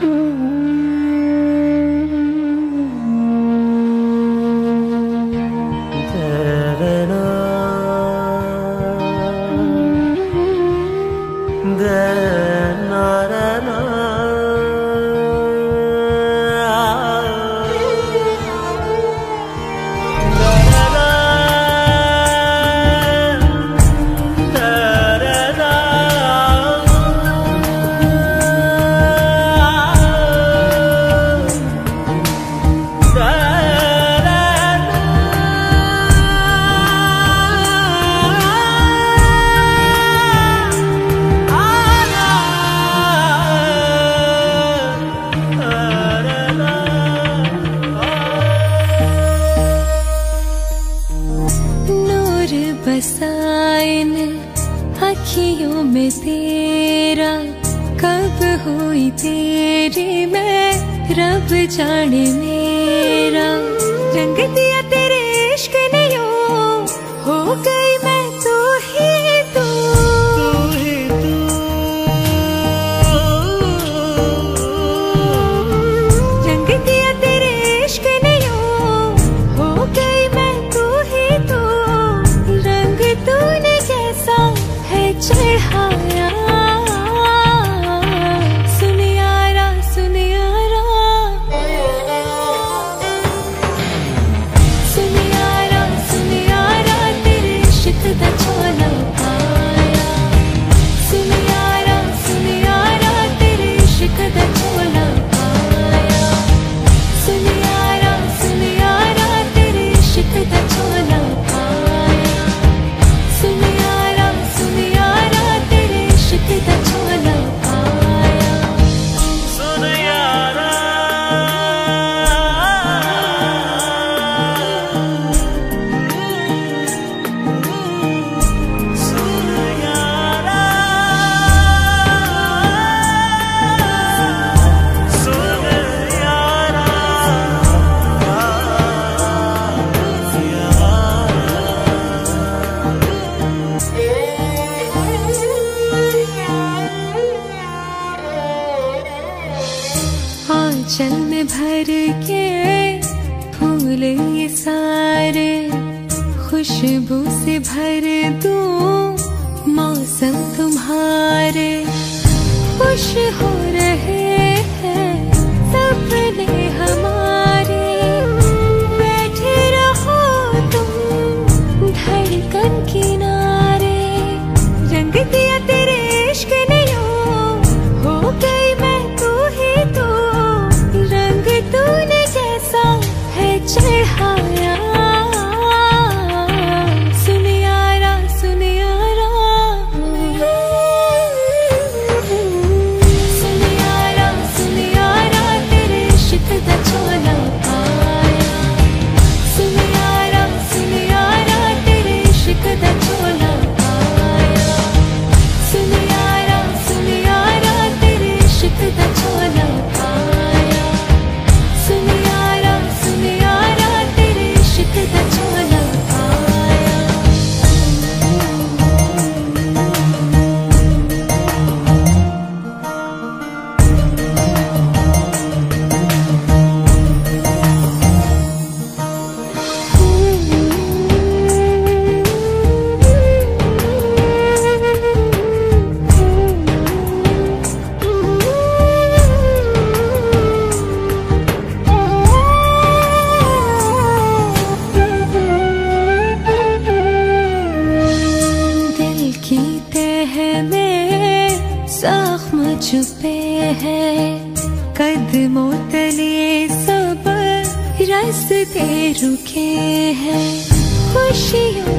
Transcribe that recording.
Mm-hmm. आँखियों में तेरा कब हुई तेरे में रब जाने मेरा। चंद भर के फूल ये सारे। खुशबू से भर दू मौसम तुम्हारे। खुश हो रहे है में जख्म छुपे हैं। कदमों तले सब रास्ते रुके हैं। खुशियों